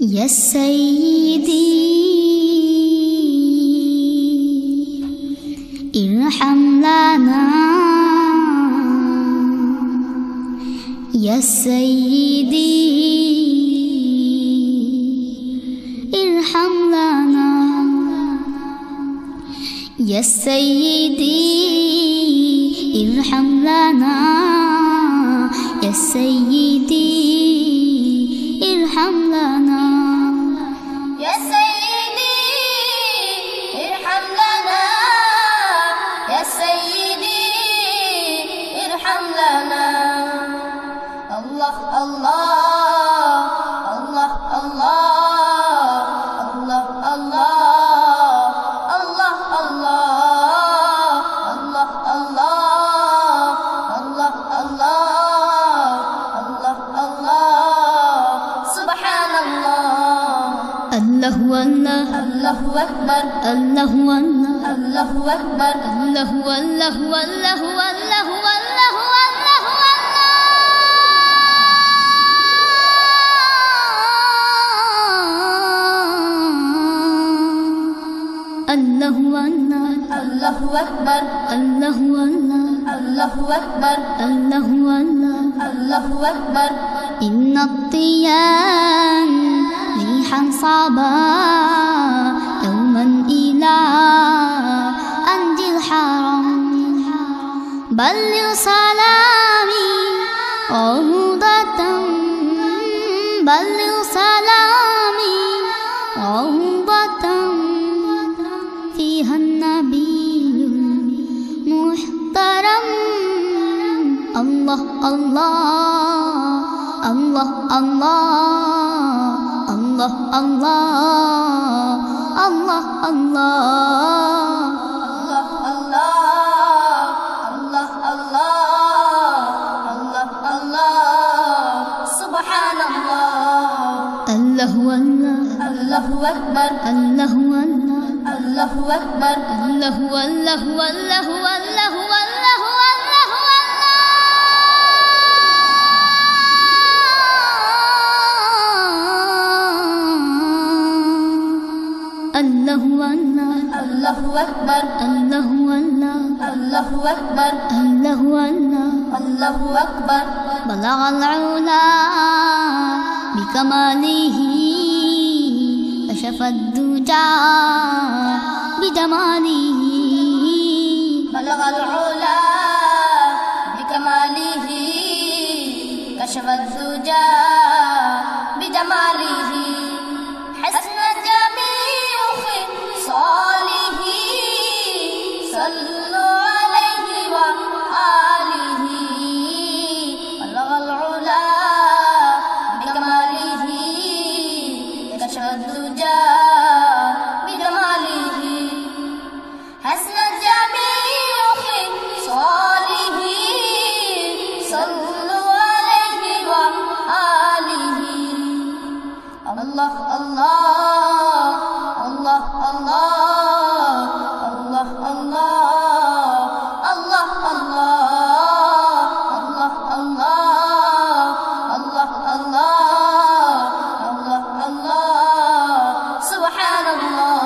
يا سيدي ارحم لنا. يا سيدي ارحم لنا. يا سيدي ارحم لنا. يا سيدي الله والله الله أكبر الله والله الله أكبر الله والله والله والله الله والله الله أكبر الله والله الله أكبر الله والله الله أكبر إن الطيان بلغ سلامي روضة بلغ سلامي روضة فيها النبي المحترم. الله الله الله الله الله الله الله الله. الله الله أكبر. الله الله أكبر. الله والله والله والله الله والله الله أكبر. الله الله أكبر. الله الله أكبر. بلغ العلا بكماله. كشف الدجى بجماله بلغ العلا بكماله كشف الزجى بجماله حسن جميع خصاله صلوا عليه وآله. بلغ العلا بكماله كشف الزجى الله الله الله الله الله الله الله الله الله الله الله سبحان الله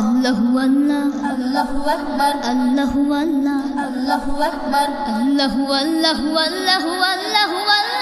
الله والله الله أكبر الله والله الله أكبر الله والله والله والله الله